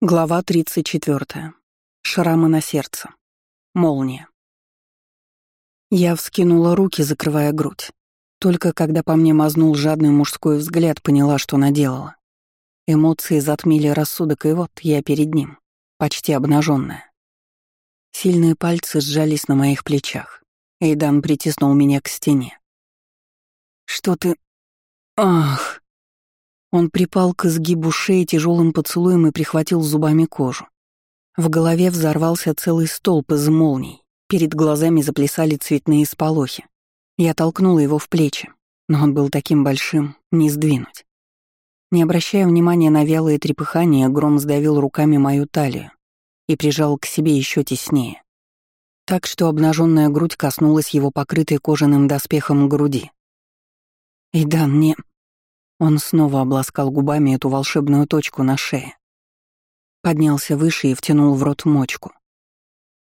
Глава 34. Шрамы на сердце. Молния. Я вскинула руки, закрывая грудь. Только когда по мне мазнул жадный мужской взгляд, поняла, что наделала. Эмоции затмили рассудок, и вот я перед ним, почти обнаженная. Сильные пальцы сжались на моих плечах. Эйдан притиснул меня к стене. «Что ты...» «Ах!» Он припал к изгибу шеи тяжелым поцелуем и прихватил зубами кожу. В голове взорвался целый столб из молний. Перед глазами заплясали цветные сполохи. Я толкнула его в плечи, но он был таким большим, не сдвинуть. Не обращая внимания на вялые трепыхания, Гром сдавил руками мою талию и прижал к себе еще теснее. Так что обнаженная грудь коснулась его покрытой кожаным доспехом груди. «И да, мне...» Он снова обласкал губами эту волшебную точку на шее. Поднялся выше и втянул в рот мочку.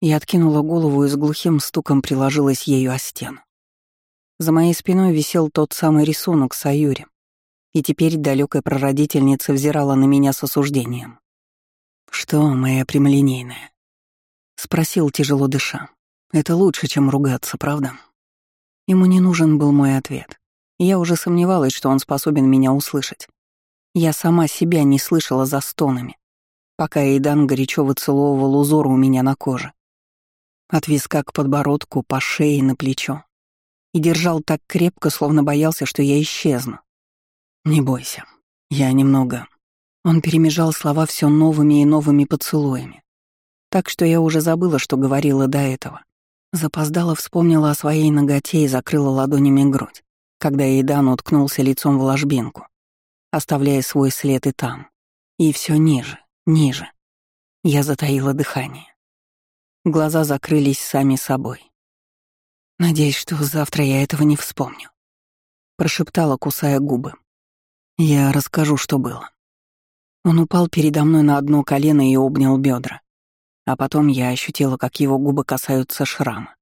Я откинула голову и с глухим стуком приложилась ею о стену. За моей спиной висел тот самый рисунок с Аюри, и теперь далекая прародительница взирала на меня с осуждением. «Что, моя прямолинейная?» — спросил, тяжело дыша. «Это лучше, чем ругаться, правда?» Ему не нужен был мой ответ. Я уже сомневалась, что он способен меня услышать. Я сама себя не слышала за стонами, пока Эйдан горячо выцеловывал узор у меня на коже. От виска к подбородку, по шее, на плечо. И держал так крепко, словно боялся, что я исчезну. «Не бойся, я немного...» Он перемежал слова все новыми и новыми поцелуями. Так что я уже забыла, что говорила до этого. Запоздала, вспомнила о своей ноготе и закрыла ладонями грудь когда Эйдан уткнулся лицом в ложбинку, оставляя свой след и там. И все ниже, ниже. Я затаила дыхание. Глаза закрылись сами собой. Надеюсь, что завтра я этого не вспомню. Прошептала, кусая губы. Я расскажу, что было. Он упал передо мной на одно колено и обнял бедра. А потом я ощутила, как его губы касаются шрама.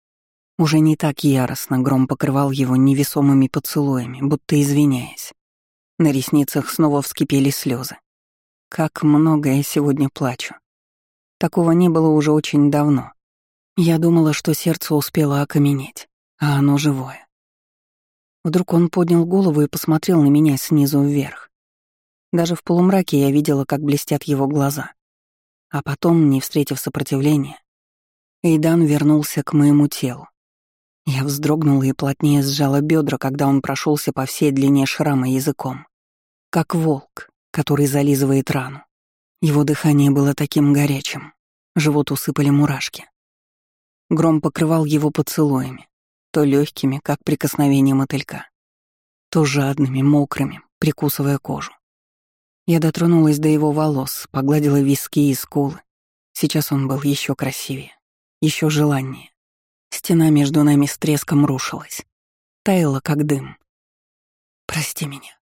Уже не так яростно гром покрывал его невесомыми поцелуями, будто извиняясь. На ресницах снова вскипели слезы. Как много я сегодня плачу. Такого не было уже очень давно. Я думала, что сердце успело окаменеть, а оно живое. Вдруг он поднял голову и посмотрел на меня снизу вверх. Даже в полумраке я видела, как блестят его глаза. А потом, не встретив сопротивления, Эйдан вернулся к моему телу. Я вздрогнула и плотнее сжала бедра, когда он прошелся по всей длине шрама языком. Как волк, который зализывает рану. Его дыхание было таким горячим. Живот усыпали мурашки. Гром покрывал его поцелуями, то легкими, как прикосновение мотылька, то жадными, мокрыми, прикусывая кожу. Я дотронулась до его волос, погладила виски и скулы. Сейчас он был еще красивее, еще желаннее. Стена между нами с треском рушилась. Таяла, как дым. «Прости меня.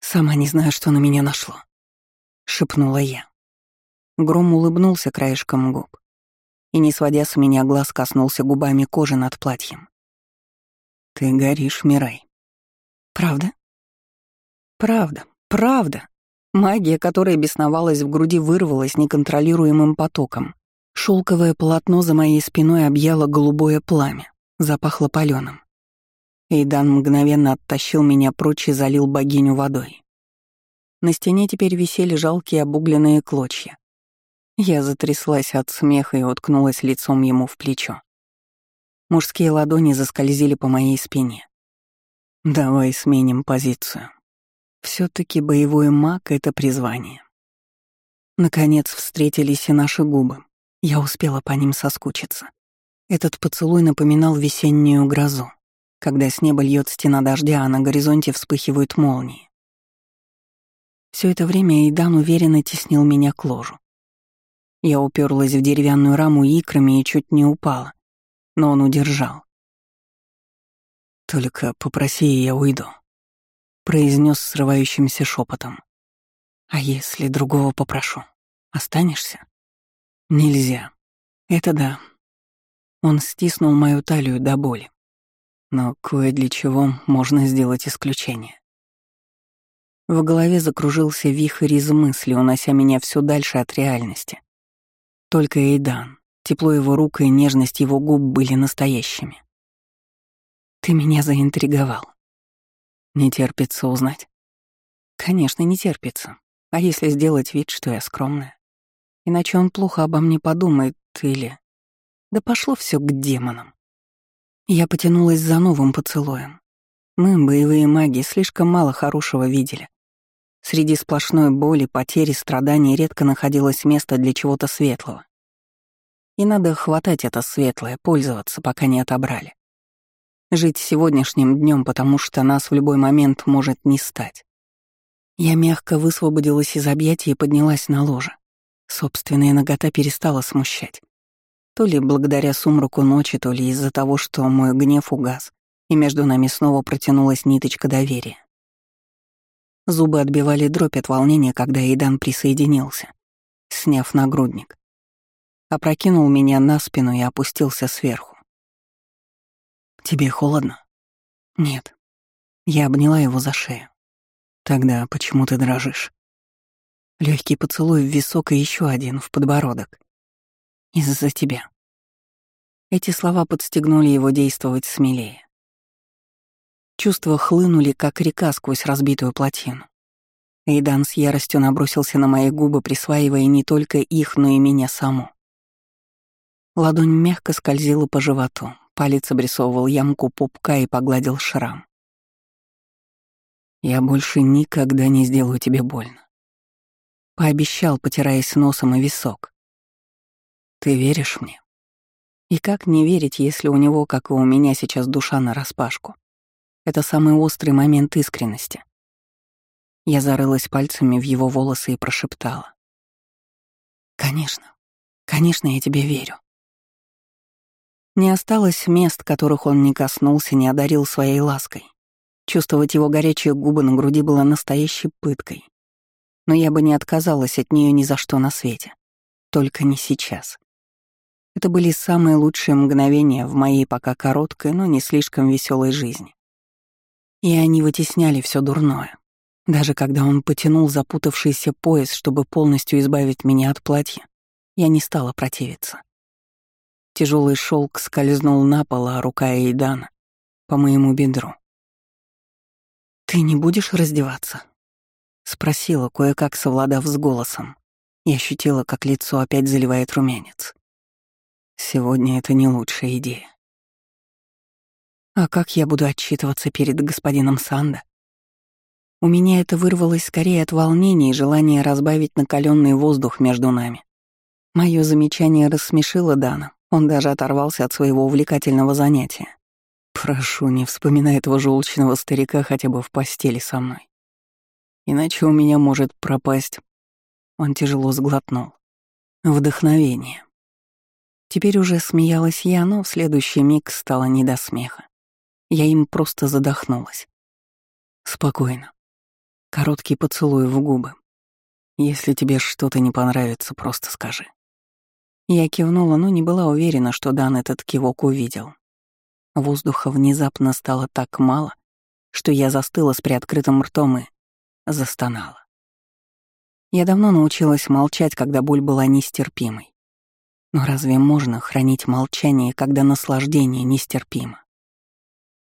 Сама не знаю, что на меня нашло», — шепнула я. Гром улыбнулся краешком губ и, не сводя с меня глаз, коснулся губами кожи над платьем. «Ты горишь, Мирай». «Правда?» «Правда, правда». Магия, которая бесновалась в груди, вырвалась неконтролируемым потоком. Шелковое полотно за моей спиной объяло голубое пламя, запахло паленым. Эйдан мгновенно оттащил меня прочь и залил богиню водой. На стене теперь висели жалкие обугленные клочья. Я затряслась от смеха и уткнулась лицом ему в плечо. Мужские ладони заскользили по моей спине. «Давай сменим позицию. все таки боевой маг — это призвание». Наконец встретились и наши губы, я успела по ним соскучиться. Этот поцелуй напоминал весеннюю грозу, когда с неба льет стена дождя, а на горизонте вспыхивают молнии. Все это время Эйдан уверенно теснил меня к ложу. Я уперлась в деревянную раму икрами и чуть не упала, но он удержал. «Только попроси, и я уйду», — произнес срывающимся шепотом. «А если другого попрошу, останешься?» Нельзя. Это да. Он стиснул мою талию до боли. Но кое для чего можно сделать исключение. В голове закружился вихрь из мысли, унося меня все дальше от реальности. Только Эйдан, тепло его рук и нежность его губ были настоящими. «Ты меня заинтриговал. Не терпится узнать?» «Конечно, не терпится. А если сделать вид, что я скромная? Иначе он плохо обо мне подумает или... Да пошло все к демонам. Я потянулась за новым поцелуем. Мы, боевые маги, слишком мало хорошего видели. Среди сплошной боли, потери, страданий редко находилось место для чего-то светлого. И надо хватать это светлое, пользоваться, пока не отобрали. Жить сегодняшним днем, потому что нас в любой момент может не стать. Я мягко высвободилась из объятий и поднялась на ложе. Собственная нагота перестала смущать. То ли благодаря сумраку ночи, то ли из-за того, что мой гнев угас, и между нами снова протянулась ниточка доверия. Зубы отбивали дробь от волнения, когда Идан присоединился, сняв нагрудник. Опрокинул меня на спину и опустился сверху. «Тебе холодно?» «Нет». Я обняла его за шею. «Тогда почему ты дрожишь?» Легкий поцелуй в висок и еще один в подбородок. «Из-за тебя». Эти слова подстегнули его действовать смелее. Чувства хлынули, как река сквозь разбитую плотину. Эйдан с яростью набросился на мои губы, присваивая не только их, но и меня саму. Ладонь мягко скользила по животу, палец обрисовывал ямку пупка и погладил шрам. «Я больше никогда не сделаю тебе больно», — пообещал, потираясь носом и висок. «Ты веришь мне?» И как не верить, если у него, как и у меня, сейчас душа нараспашку? Это самый острый момент искренности. Я зарылась пальцами в его волосы и прошептала. «Конечно, конечно, я тебе верю». Не осталось мест, которых он не коснулся, не одарил своей лаской. Чувствовать его горячие губы на груди было настоящей пыткой. Но я бы не отказалась от нее ни за что на свете. Только не сейчас. Это были самые лучшие мгновения в моей пока короткой, но не слишком веселой жизни. И они вытесняли все дурное. Даже когда он потянул запутавшийся пояс, чтобы полностью избавить меня от платья, я не стала противиться. Тяжелый шелк скользнул на пол, а рука Эйдана — по моему бедру. «Ты не будешь раздеваться?» — спросила, кое-как совладав с голосом. Я ощутила, как лицо опять заливает румянец. «Сегодня это не лучшая идея. А как я буду отчитываться перед господином Санда? У меня это вырвалось скорее от волнения и желания разбавить накаленный воздух между нами. Мое замечание рассмешило Дана. Он даже оторвался от своего увлекательного занятия. Прошу, не вспоминай этого желчного старика хотя бы в постели со мной. Иначе у меня может пропасть... Он тяжело сглотнул. Вдохновение. Теперь уже смеялась я, но в следующий миг стало не до смеха. Я им просто задохнулась. Спокойно. Короткий поцелуй в губы. Если тебе что-то не понравится, просто скажи. Я кивнула, но не была уверена, что Дан этот кивок увидел. Воздуха внезапно стало так мало, что я застыла с приоткрытым ртом и застонала. Я давно научилась молчать, когда боль была нестерпимой. Но разве можно хранить молчание, когда наслаждение нестерпимо?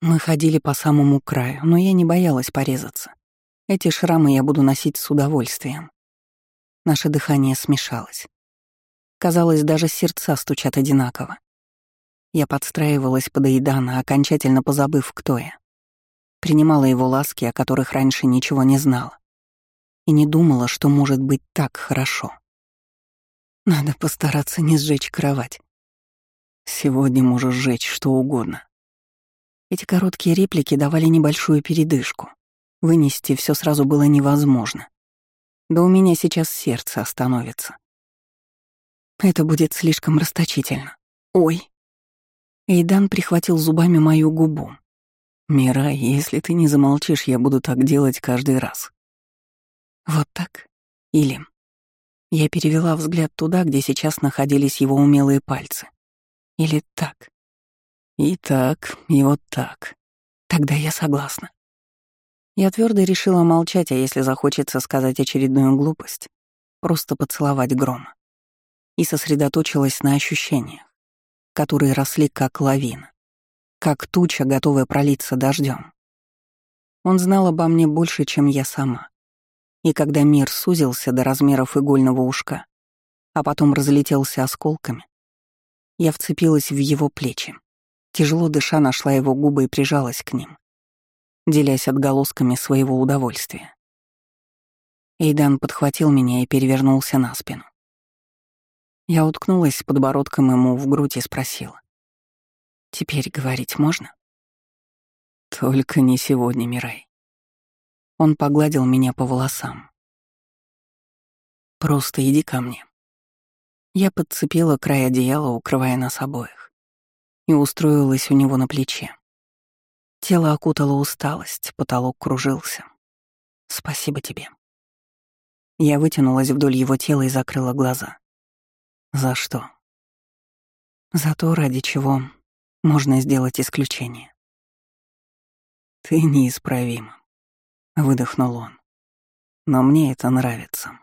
Мы ходили по самому краю, но я не боялась порезаться. Эти шрамы я буду носить с удовольствием. Наше дыхание смешалось. Казалось, даже сердца стучат одинаково. Я подстраивалась под Эйдана, окончательно позабыв, кто я. Принимала его ласки, о которых раньше ничего не знала. И не думала, что может быть так хорошо. Надо постараться не сжечь кровать. Сегодня можешь сжечь что угодно. Эти короткие реплики давали небольшую передышку. Вынести все сразу было невозможно. Да у меня сейчас сердце остановится. Это будет слишком расточительно. Ой. Эйдан прихватил зубами мою губу. «Мирай, если ты не замолчишь, я буду так делать каждый раз». Вот так? Или... Я перевела взгляд туда, где сейчас находились его умелые пальцы. Или так. И так, и вот так. Тогда я согласна. Я твердо решила молчать, а если захочется сказать очередную глупость, просто поцеловать грома. И сосредоточилась на ощущениях, которые росли как лавина, как туча, готовая пролиться дождем. Он знал обо мне больше, чем я сама. И когда мир сузился до размеров игольного ушка, а потом разлетелся осколками, я вцепилась в его плечи. Тяжело дыша нашла его губы и прижалась к ним, делясь отголосками своего удовольствия. Эйдан подхватил меня и перевернулся на спину. Я уткнулась подбородком ему в грудь и спросила. «Теперь говорить можно?» «Только не сегодня, Мирай». Он погладил меня по волосам. «Просто иди ко мне». Я подцепила край одеяла, укрывая нас обоих, и устроилась у него на плече. Тело окутало усталость, потолок кружился. «Спасибо тебе». Я вытянулась вдоль его тела и закрыла глаза. «За что?» «За то, ради чего можно сделать исключение». «Ты неисправима», — выдохнул он. «Но мне это нравится».